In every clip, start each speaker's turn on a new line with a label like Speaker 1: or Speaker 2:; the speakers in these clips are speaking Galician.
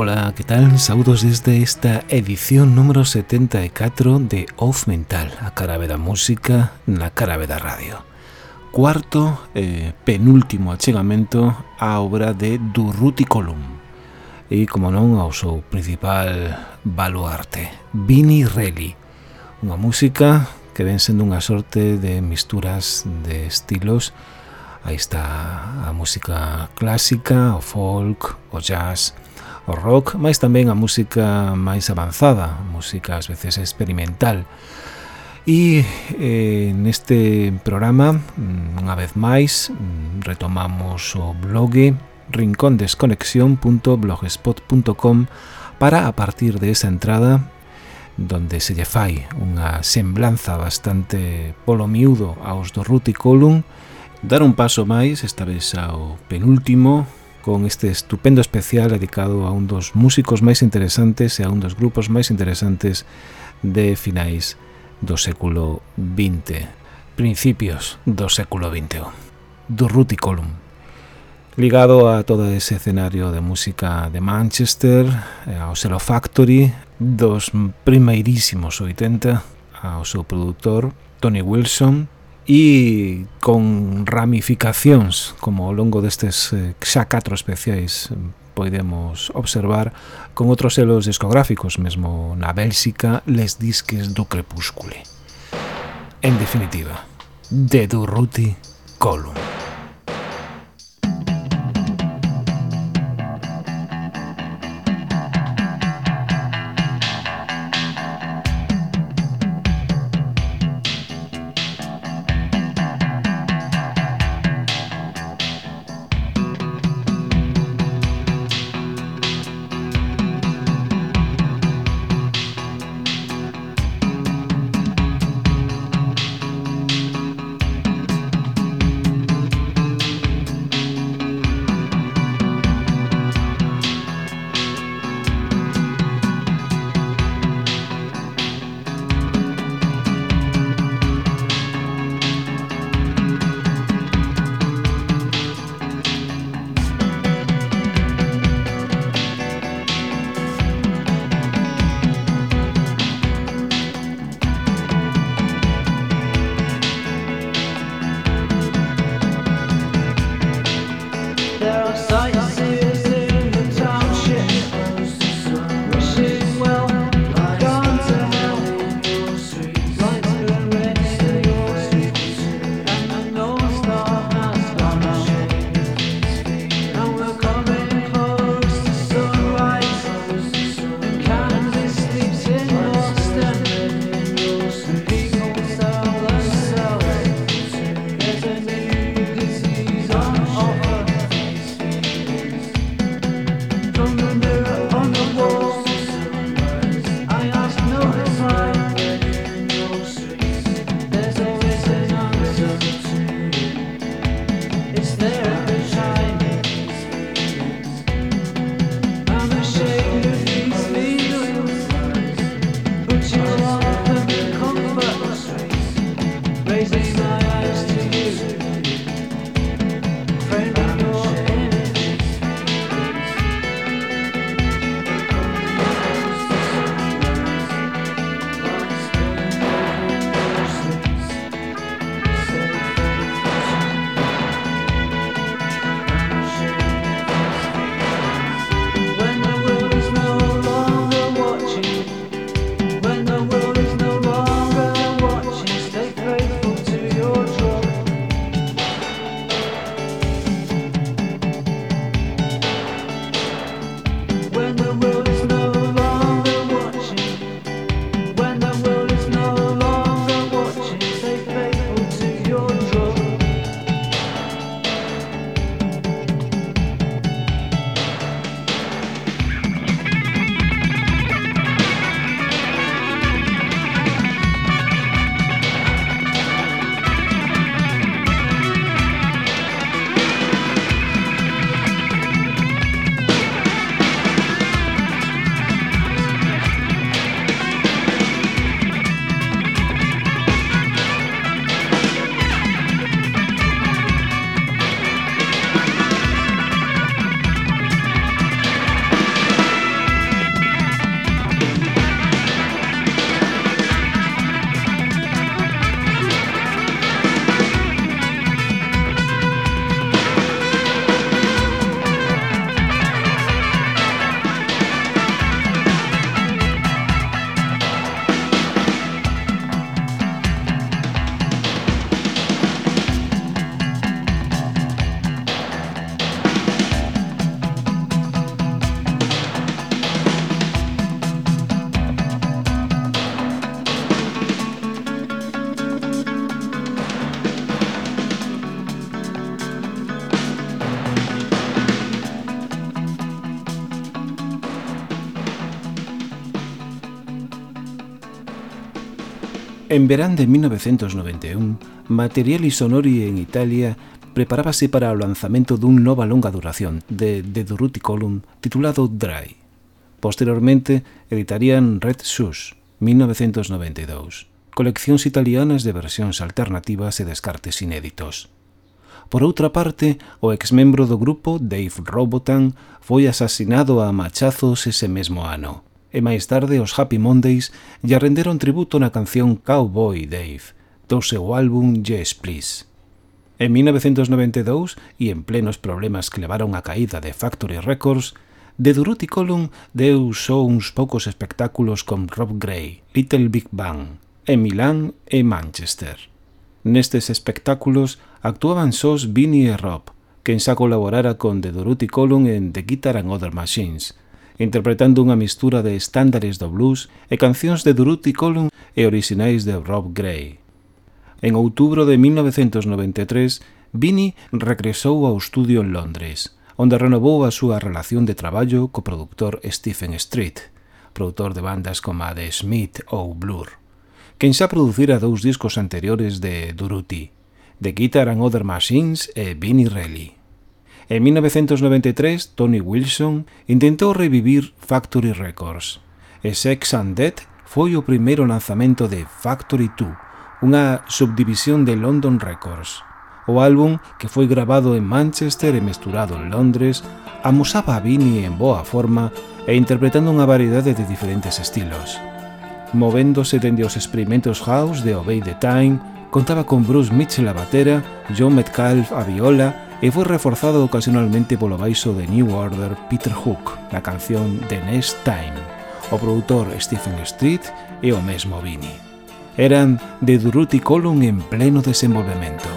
Speaker 1: Ola, que tal? Saudos desde esta edición número 74 de Off Mental, a carabe da música na carabe da radio. Cuarto, eh, penúltimo achegamento á obra de Durruti Colum e, como non, ao seu principal baluarte, Vini Reli. Unha música que ven sendo unha sorte de misturas de estilos Aí está a música clásica, o folk, o jazz, o rock, máis tamén a música máis avanzada, música ás veces experimental. E eh, neste programa, unha vez máis, retomamos o blog rincondesconexión.blogspot.com para a partir de esa entrada donde se lle fai unha semblanza bastante polo miúdo aos do Ruti Column, dar un paso máis, esta vez ao penúltimo, con este estupendo especial dedicado a un dos músicos máis interesantes e a un dos grupos máis interesantes de finais do século XX, principios do século XXI, do Ruticolum. Ligado a todo ese escenario de música de Manchester, eh, ao Selo Factory, dos primeirísimos 80, ao seu produtor Tony Wilson, e con ramificacións como ao longo destes xa eh, catro especiais eh, podemos observar con outros selos discográficos, mesmo na Bélxica, les disques do crepúscule. En definitiva, de Durruti Column. En verán de 1991, Materiali Sonori en Italia preparábase para o lanzamento dun nova longa duración de The Durruti Column titulado Dry. Posteriormente editarían Red Shoes, 1992, coleccións italianas de versións alternativas e descartes inéditos. Por outra parte, o exmembro do grupo, Dave Robotan, foi asasinado a machazos ese mesmo ano e máis tarde os Happy Mondays lle renderon tributo na canción Cowboy Dave do seu álbum Yes Please. En 1992, e en plenos problemas que levaron á caída de Factory Records, The Duruti Column deu só uns poucos espectáculos con Rob Gray, Little Big Bang, en Milán e Manchester. Nestes espectáculos actuaban sós Vinnie e Rob, quen xa colaborara con The Duruti Column en The Guitar and Other Machines, interpretando unha mistura de estándares do blues e cancións de Durutti Column e orixinais de Rob Gray. En outubro de 1993, Vini regresou ao estudio en Londres, onde renovou a súa relación de traballo co produtor Stephen Street, produtor de bandas como a de Smith ou Blur, quen xa producira dous discos anteriores de Durutti, The Guitar and Other Machines e Vinnie Reilly. En 1993, Tony Wilson intentou revivir Factory Records e Sex and Death foi o primeiro lanzamento de Factory 2, unha subdivisión de London Records. O álbum, que foi grabado en Manchester e mesturado en Londres, amosaba a Vini en boa forma e interpretando unha variedade de diferentes estilos. Movéndose dende os experimentos house de Obey the Time, contaba con Bruce Mitchell a batera, John Metcalf a viola e foi reforzado ocasionalmente polo baixo de New Order Peter Hook na canción The Next Time. O produtor Stephen Street e o mesmo Vini. Eran de Durruti Column en pleno desenvolvemento.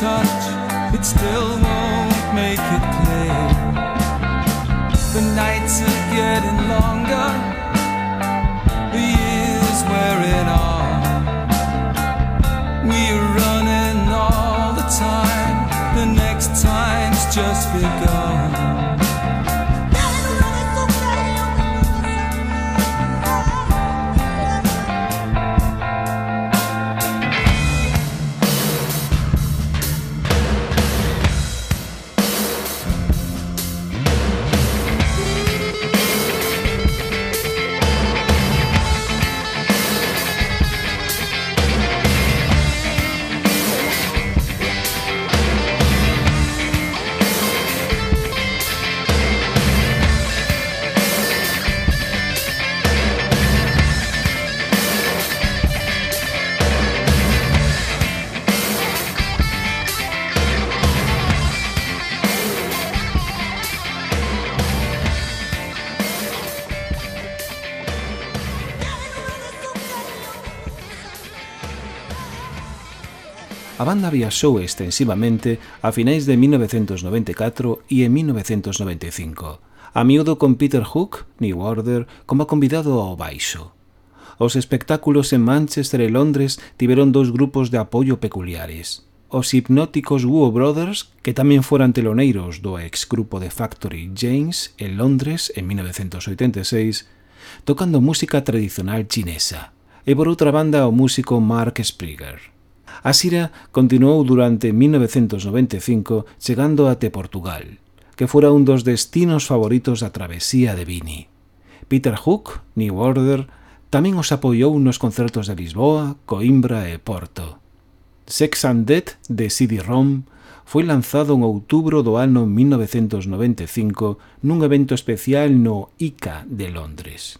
Speaker 2: Touch, it still won't make it clear.
Speaker 1: banda viaxou extensivamente a finais de 1994 e en 1995. A miúdo con Peter Hook, New Order, como convidado ao baixo. Os espectáculos en Manchester e Londres tiveron dous grupos de apoio peculiares. Os hipnóticos Woo Brothers, que tamén foran teloneiros do ex grupo de Factory James en Londres en 1986, tocando música tradicional chinesa. E por outra banda o músico Mark Springer. A xira continuou durante 1995 chegando até Portugal, que fora un dos destinos favoritos da travesía de Vini. Peter Hook, New Order, tamén os apoiou nos concertos de Lisboa, Coimbra e Porto. Sex and Death, de CD-ROM foi lanzado en outubro do ano 1995 nun evento especial no ICA de Londres.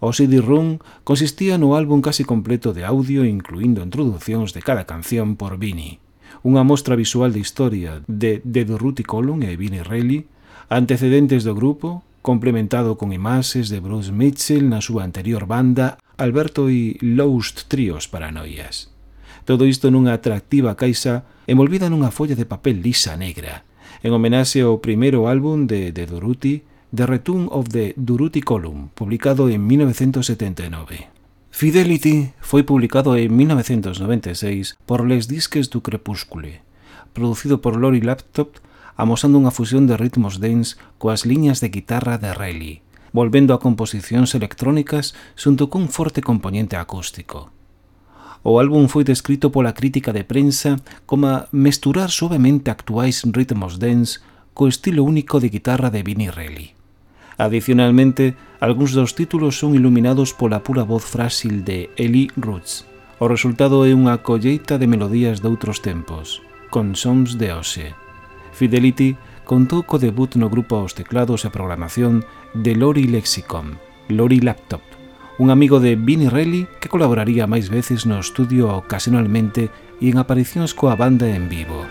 Speaker 1: O CD-ROM consistía no álbum casi completo de audio incluindo introducións de cada canción por Vini. Unha mostra visual de historia de, The Dorothy Colon e Vini Reilly, antecedentes do grupo, complementado con imaxes de Bruce Mitchell na súa anterior banda Alberto e Loust Trios Paranoias. Todo isto nunha atractiva caixa envolvida nunha folla de papel lisa negra, en homenaxe ao primeiro álbum de, The Doruti, The Return of the Duruti Column, publicado en 1979. Fidelity foi publicado en 1996 por Les Disques du Crepúscule, producido por Lori Laptop, amosando unha fusión de ritmos dance coas liñas de guitarra de Rayleigh, volvendo a composicións electrónicas xunto cun forte componente acústico. O álbum foi descrito pola crítica de prensa como mesturar suavemente actuais ritmos dance co estilo único de guitarra de Vinnie Rayleigh. Adicionalmente, algúns dos títulos son iluminados pola pura voz frásil de Eli Roots. O resultado é unha colleita de melodías de outros tempos, con sons de hoxe. Fidelity contou co debut no grupo aos teclados e programación de Lori Lexicon, Lori Laptop, un amigo de Vinnie Reilly que colaboraría máis veces no estudio ocasionalmente e en aparicións coa banda en vivo.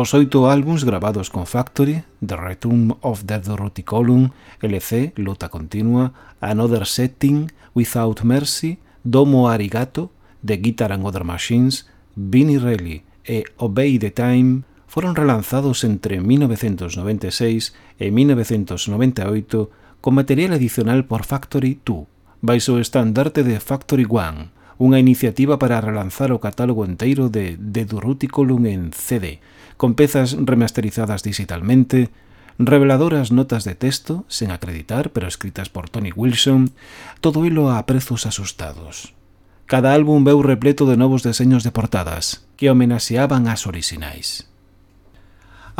Speaker 1: Os oito álbums gravados con Factory, The Return of the Ruticolum, LC, Luta Continua, Another Setting, Without Mercy, Domo Arigato, The Guitar and Other Machines, Vinnie Reilly e Obey the Time foron relanzados entre 1996 e 1998 con material adicional por Factory 2, baixo o estandarte de Factory 1, unha iniciativa para relanzar o catálogo enteiro de The Duruticolum en CD, con pezas remasterizadas digitalmente, reveladoras notas de texto, sen acreditar, pero escritas por Tony Wilson, todo hilo a prezos asustados. Cada álbum veu repleto de novos deseños de portadas, que homenaxeaban as orixinais.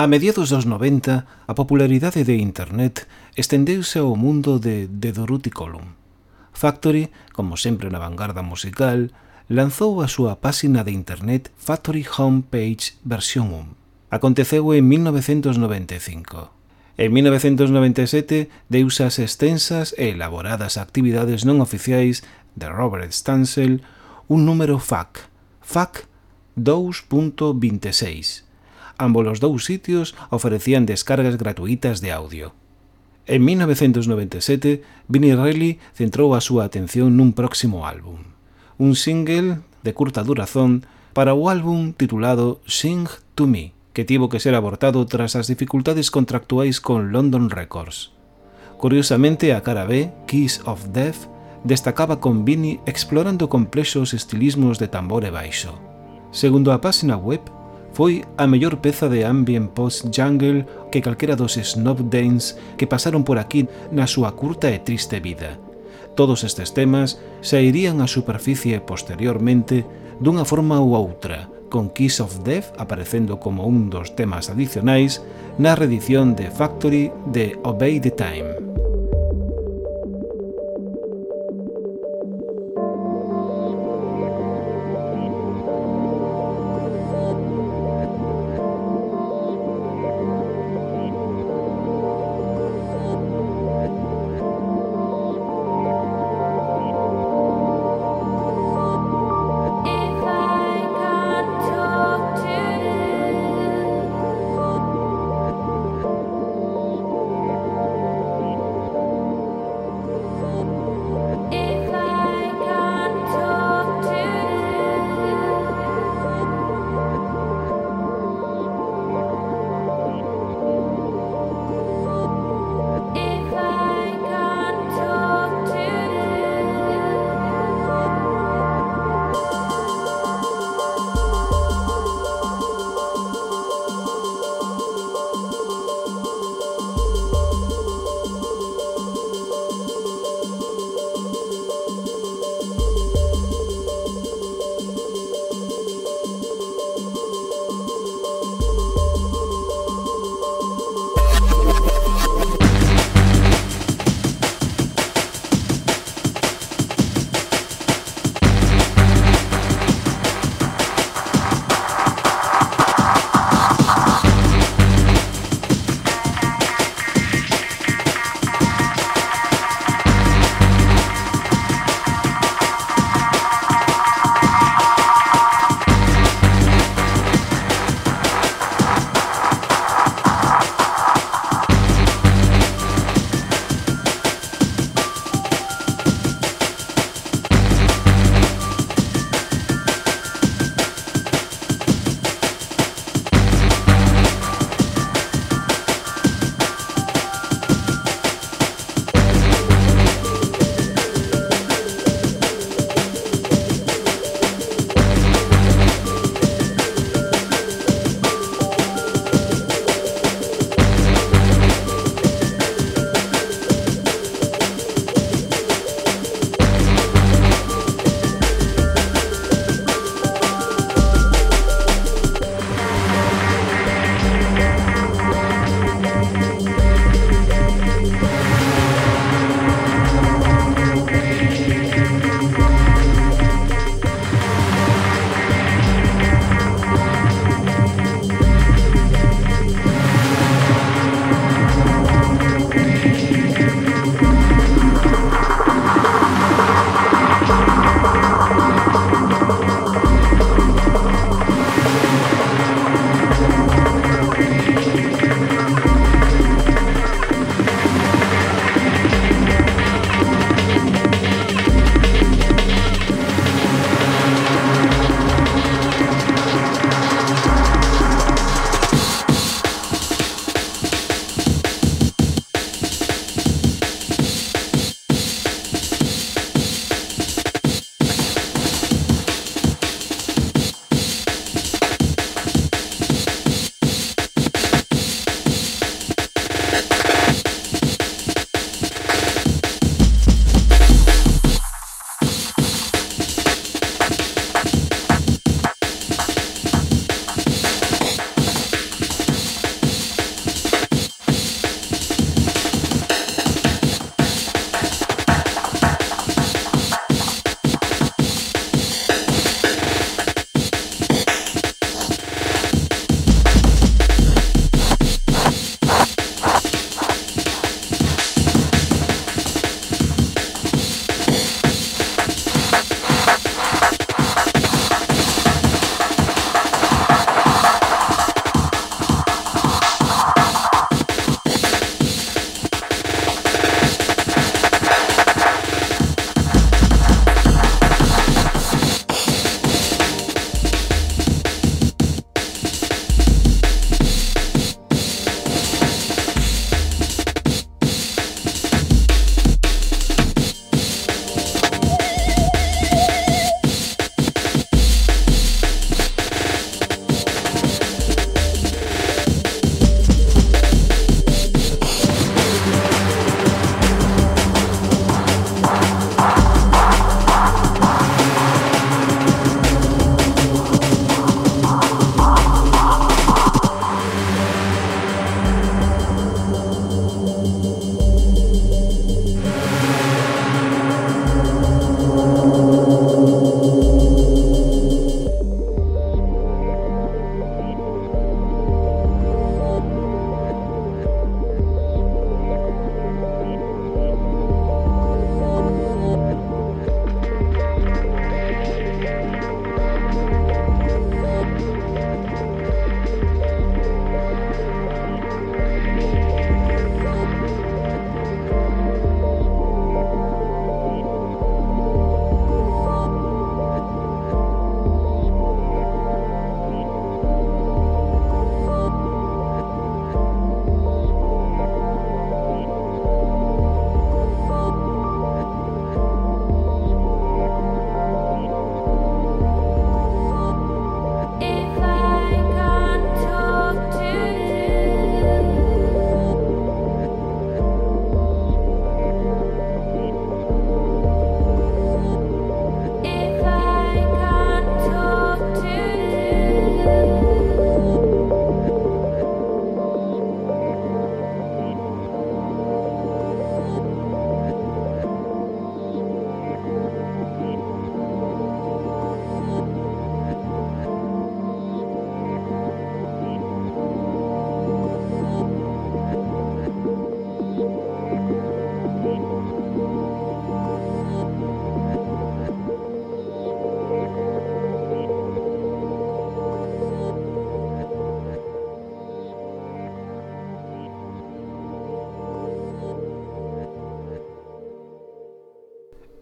Speaker 1: A mediados dos 90, a popularidade de Internet estendeuse ao mundo de The Dorothy Column. Factory, como sempre na vanguarda musical, lanzou a súa páxina de Internet Factory Homepage versión 1 aconteceu en 1995. En 1997 deuse as extensas e elaboradas actividades non oficiais de Robert Stansel un número FAC, FAC 2.26. Ambos os dous sitios ofrecían descargas gratuitas de audio. En 1997, Vinnie Reilly centrou a súa atención nun próximo álbum, un single de curta durazón para o álbum titulado Sing to Me, que tivo que ser abortado tras as dificultades contractuais con London Records. Curiosamente, a cara B, Kiss of Death, destacaba con Vini explorando complexos estilismos de tambor e baixo. Segundo a páxina web, foi a mellor peza de ambient post-jungle que calquera dos snob dance que pasaron por aquí na súa curta e triste vida. Todos estes temas sairían á superficie posteriormente dunha forma ou outra, con Kiss of Death aparecendo como un dos temas adicionais na reedición de Factory de Obey the Time.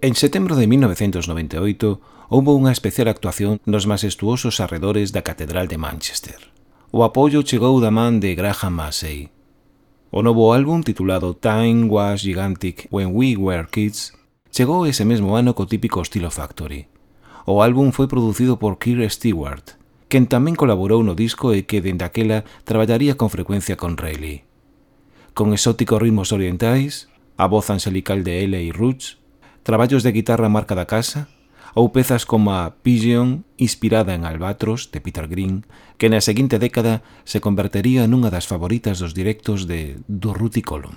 Speaker 1: En setembro de 1998 houbo unha especial actuación nos majestuosos arredores da Catedral de Manchester. O apoio chegou da man de Graham Massey. O novo álbum titulado Time Was Gigantic When We Were Kids chegou ese mesmo ano co típico estilo Factory. O álbum foi producido por Keir Stewart, quen tamén colaborou no disco e que dende aquela traballaría con frecuencia con Reilly. Con exóticos ritmos orientais, a voz angelical de L.A. Roots, traballos de guitarra marca da casa ou pezas como a Pigeon, inspirada en Albatros, de Peter Green, que na seguinte década se convertería nunha das favoritas dos directos de Durruti Column.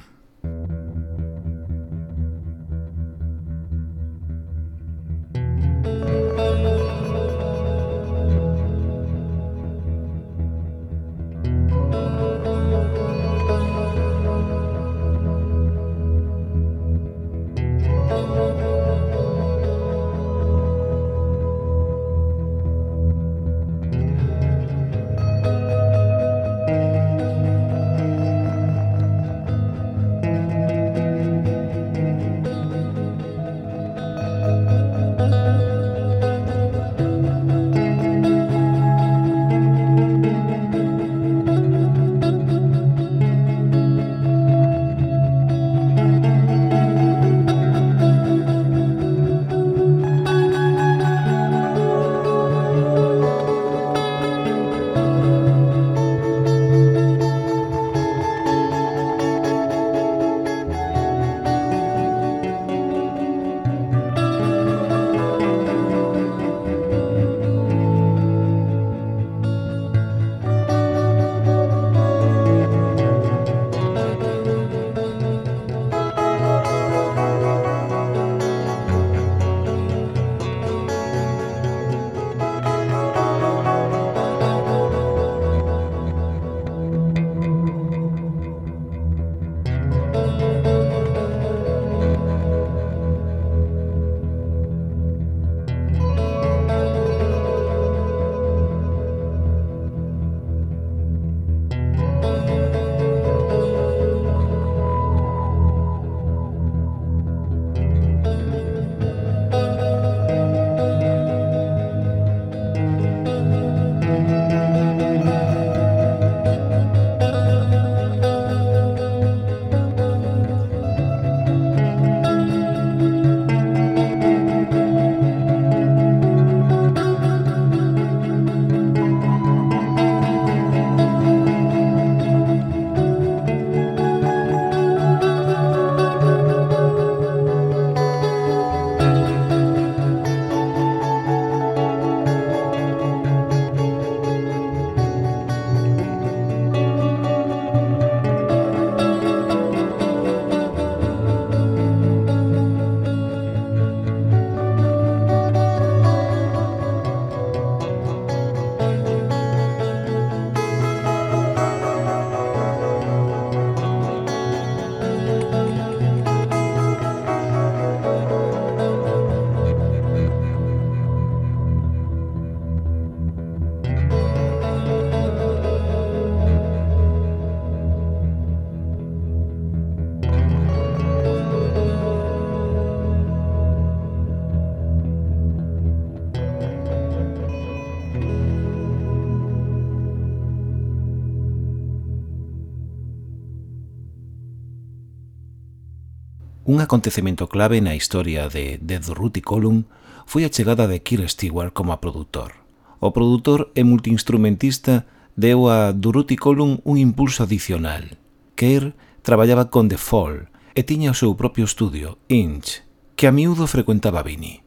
Speaker 1: Un acontecemento clave na historia de Dead Ruti Column foi a chegada de Keir Stewart como a produtor. O produtor e multiinstrumentista deu a Duruti Column un impulso adicional. Keir traballaba con The Fall e tiña o seu propio estudio, Inch, que a miúdo frecuentaba Vini.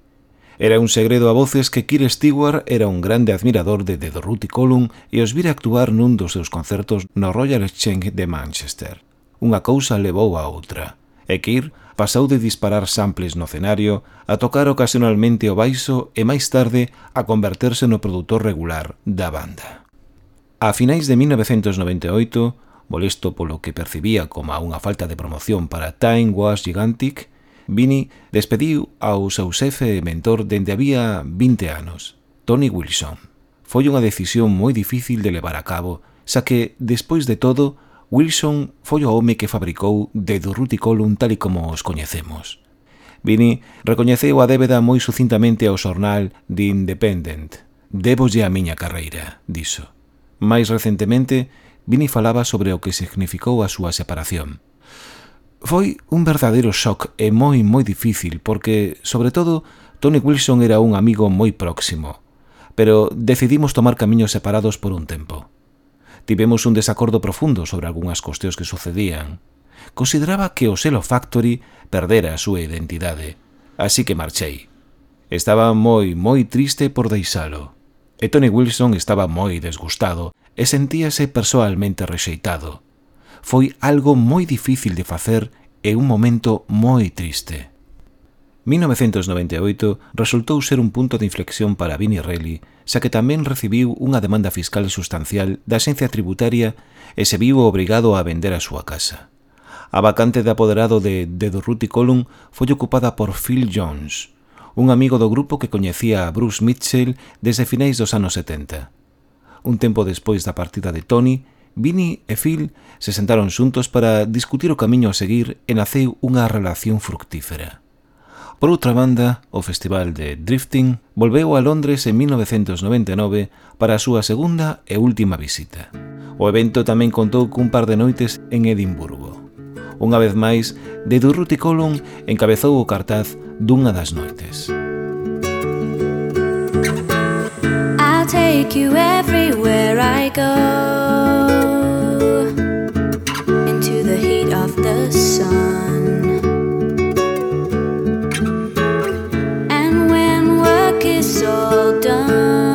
Speaker 1: Era un segredo a voces que Keir Stewart era un grande admirador de The Dorothy Column e os vira actuar nun dos seus concertos no Royal Exchange de Manchester. Unha cousa levou a outra e Keir pasou de disparar samples no cenario a tocar ocasionalmente o baixo e máis tarde a converterse no produtor regular da banda. A finais de 1998, molesto polo que percibía como unha falta de promoción para Time Was Gigantic, Vini despediu ao seu xefe e mentor dende había 20 anos, Tony Wilson. Foi unha decisión moi difícil de levar a cabo, xa que, despois de todo, Wilson foi o home que fabricou de Durruticolum tal e como os coñecemos. Vini recoñeceu a débeda moi sucintamente ao xornal The Independent. Débolle a miña carreira, dixo. Máis recentemente, Vini falaba sobre o que significou a súa separación. Foi un verdadeiro shock e moi moi difícil porque, sobre todo, Tony Wilson era un amigo moi próximo. Pero decidimos tomar camiños separados por un tempo. Tivemos un desacordo profundo sobre algunhas cuestións que sucedían. Consideraba que o selo Factory perdera a súa identidade, así que marchei. Estaba moi, moi triste por deixalo. E Tony Wilson estaba moi desgustado e sentíase persoalmente rexeitado. Foi algo moi difícil de facer e un momento moi triste. 1998 resultou ser un punto de inflexión para Vini Reilly, xa que tamén recibiu unha demanda fiscal sustancial da xencia tributaria e se viu obrigado a vender a súa casa. A vacante de apoderado de The Durruti Column foi ocupada por Phil Jones, un amigo do grupo que coñecía a Bruce Mitchell desde finais dos anos 70. Un tempo despois da partida de Tony, Vinnie e Phil se sentaron xuntos para discutir o camiño a seguir e naceu unha relación fructífera. Por outra banda, o Festival de Drifting volveu a Londres en 1999 para a súa segunda e última visita. O evento tamén contou cun par de noites en Edimburgo. Unha vez máis, de Durruti Colum encabezou o cartaz dunha das noites.
Speaker 3: I'll take you everywhere I go Into the heat of the sun it's all done.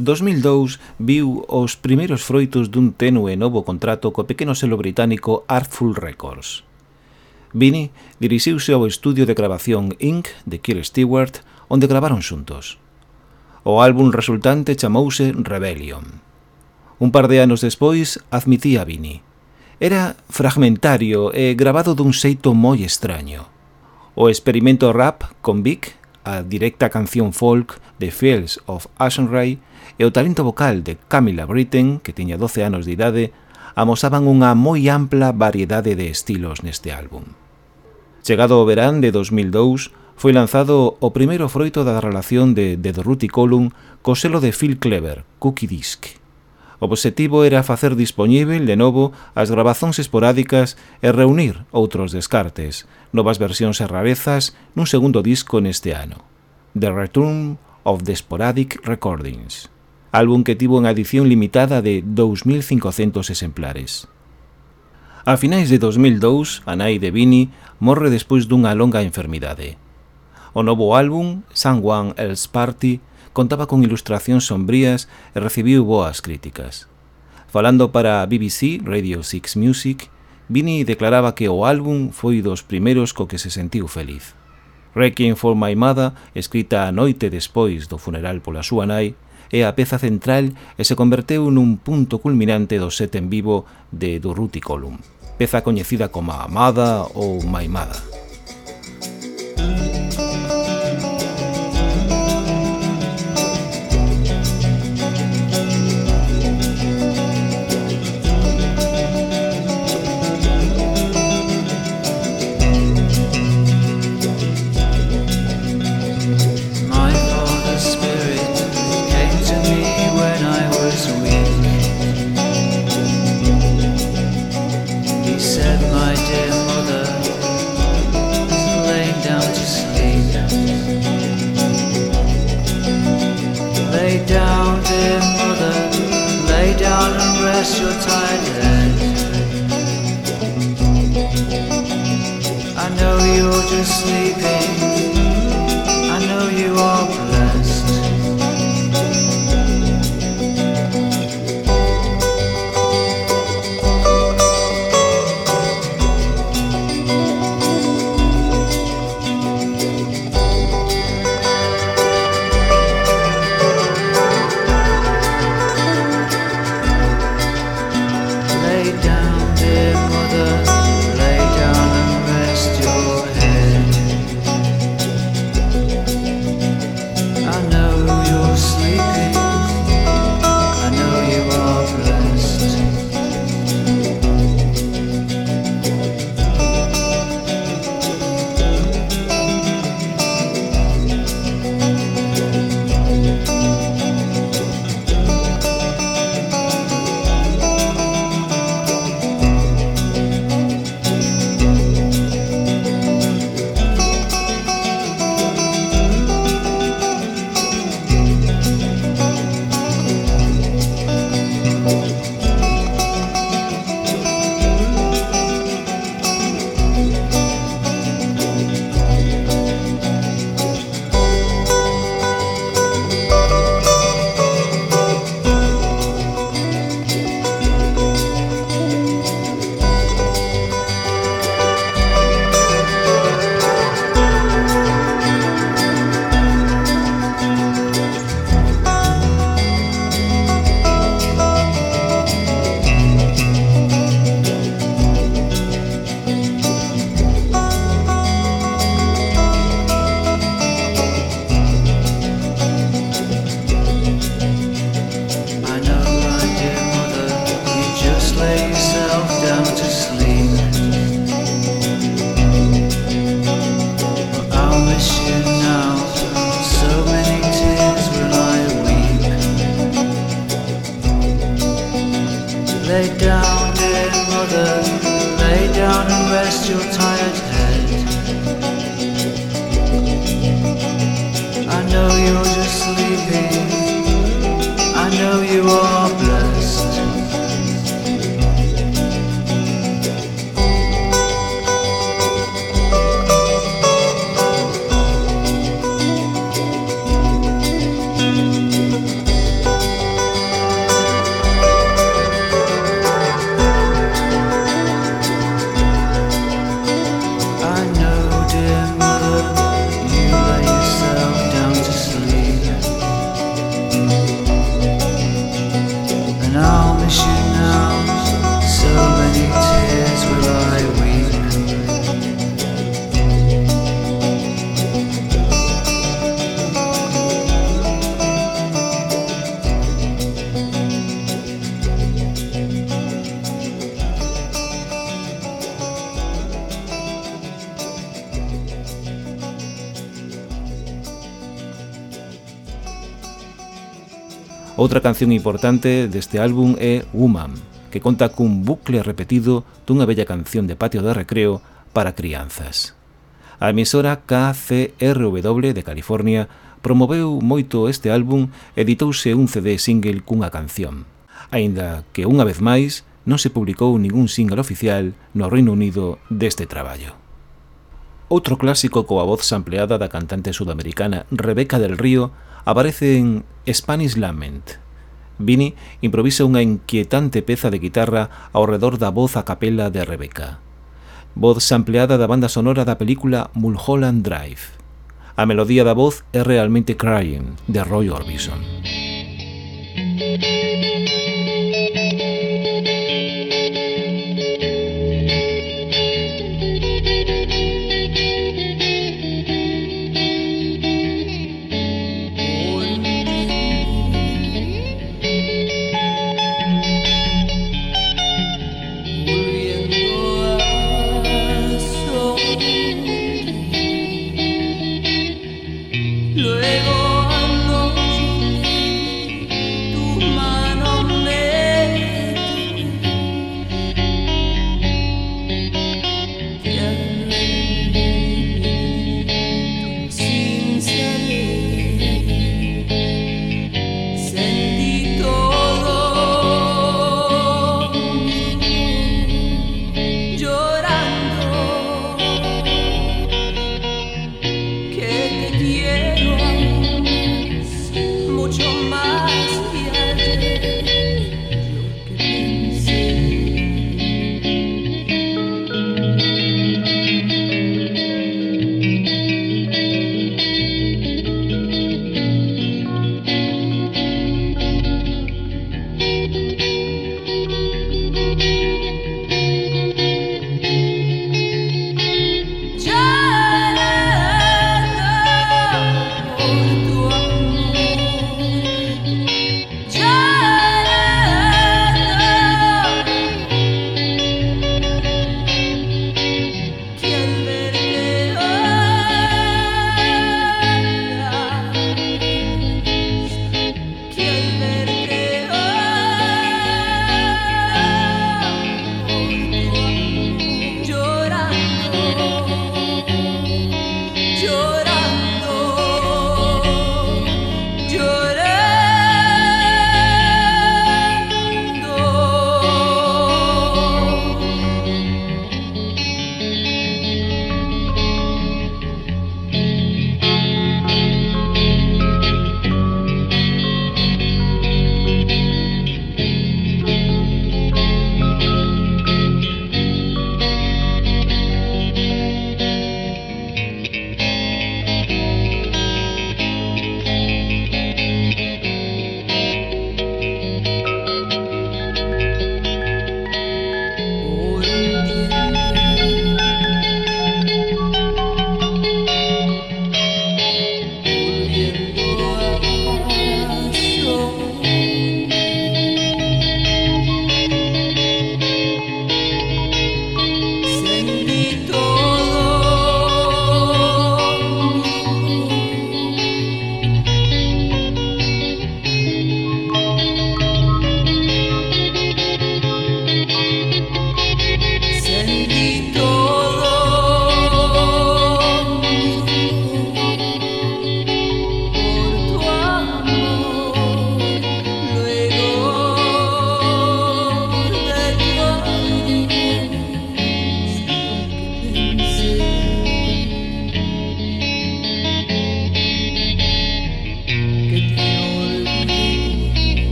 Speaker 1: 2002 viu os primeiros froitos dun tenue novo contrato co pequeno selo británico Artful Records. Vinnie dirixiuse ao estudio de grabación Inc. de Kier Stewart, onde gravaron xuntos. O álbum resultante chamouse Rebellion. Un par de anos despois, admitía Vinnie. Era fragmentario e grabado dun xeito moi extraño. O experimento rap con Vic a directa canción folk de Fields of Ashenray e o talento vocal de Camila Britten, que tiña 12 anos de idade, amosaban unha moi ampla variedade de estilos neste álbum. Chegado o verán de 2002, foi lanzado o primeiro froito da relación de, de The Ruti Column co selo de Phil Clever, Cookie Disc. O obxectivo era facer dispoñível de novo as grabazóns esporádicas e reunir outros descartes, novas versións e rarezas nun segundo disco neste ano. The Return of the Sporadic Recordings, álbum que tivo unha edición limitada de 2.500 exemplares. A finais de 2002, a nai de Vini morre despois dunha longa enfermidade. O novo álbum, Someone Else Party, contaba con ilustracións sombrías e recibiu boas críticas. Falando para BBC Radio 6 Music, Vini declaraba que o álbum foi dos primeiros co que se sentiu feliz. Requiem for My Mother, escrita a noite despois do funeral pola súa nai, é a peza central e se converteu nun punto culminante do set en vivo de Durruti Column, peza coñecida como Amada ou Maimada.
Speaker 4: Música
Speaker 1: Outra canción importante deste álbum é Woman, que conta cun bucle repetido dunha bella canción de patio de recreo para crianzas. A emisora KCRW de California promoveu moito este álbum e editouse un CD single cunha canción, aínda que unha vez máis non se publicou ningún single oficial no Reino Unido deste traballo. Outro clásico coa voz sampleada da cantante sudamericana Rebeca del Río aparece en Spanish Lament. Vini improvisa unha inquietante peza de guitarra ao redor da voz a capela de Rebeca. Voz sampleada da banda sonora da película Mulholland Drive. A melodía da voz é realmente Crying, de Roy Orbison. Música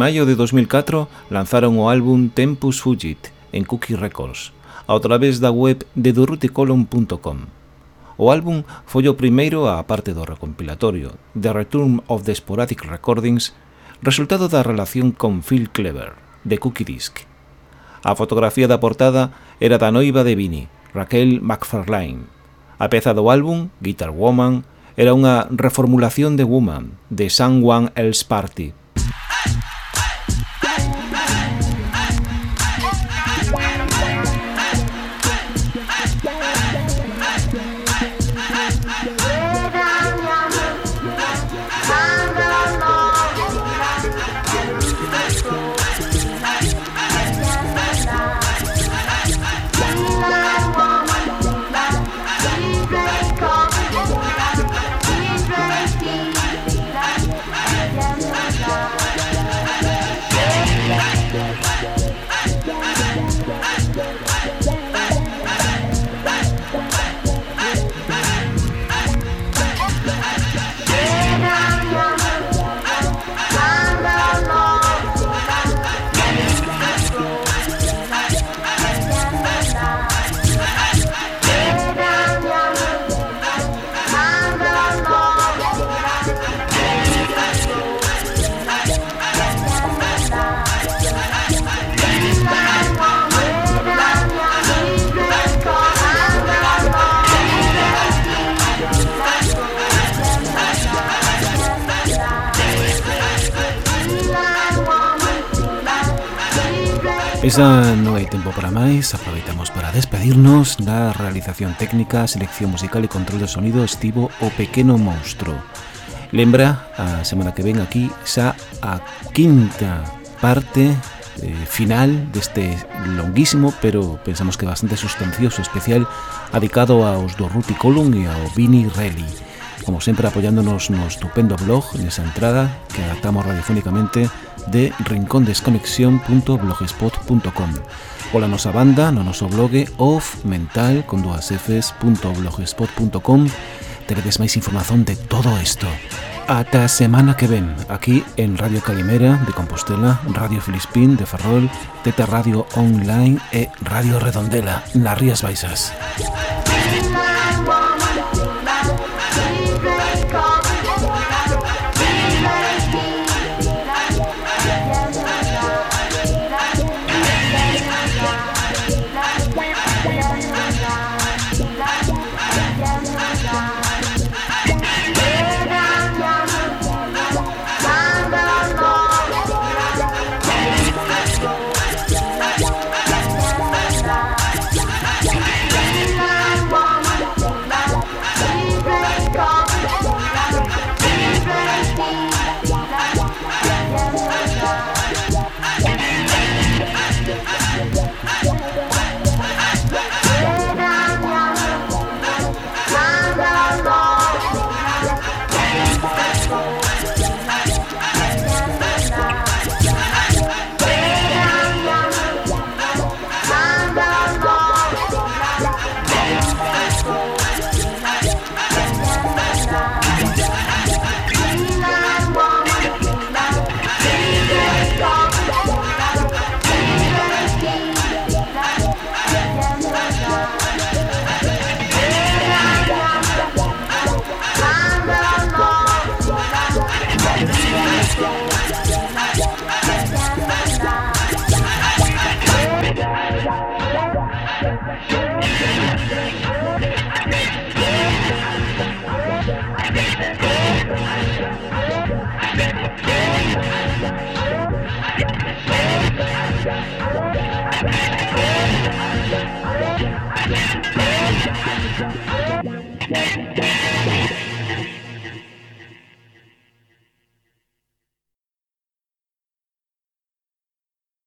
Speaker 1: maio de 2004 lanzaron o álbum Tempus Fugit en Cookie Records, a través da web de durruticolon.com. O álbum foi o primeiro a parte do recompilatorio The Return of the Sporadic Recordings, resultado da relación con Phil Clever, de Cookie Disc. A fotografía da portada era da noiva de Vini, Raquel McFarlane. A peza do álbum, Guitar Woman, era unha reformulación de Woman, de Someone Else Party, Esa non hai tempo para máis, aproveitamos para despedirnos da realización técnica, selección musical e control de sonido estivo o pequeno monstro. Lembra, a semana que ven aquí xa a quinta parte eh, final deste longuísimo, pero pensamos que bastante sustancioso especial, adicado aos do Ruti Colon e ao Vini Relli como sempre apoiándonos no estupendo blog nesa entrada que adaptamos radiofónicamente de rincondesconexión.blogspot.com Ola nosa banda no noso blogue offmental con dúas fs.blogspot.com teredes máis información de todo isto Ata a semana que ven, aquí en Radio Calimera de Compostela, Radio Filispín de Ferrol, Teta Radio Online e Radio Redondela, nas Rías Baixas.